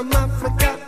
from Africa.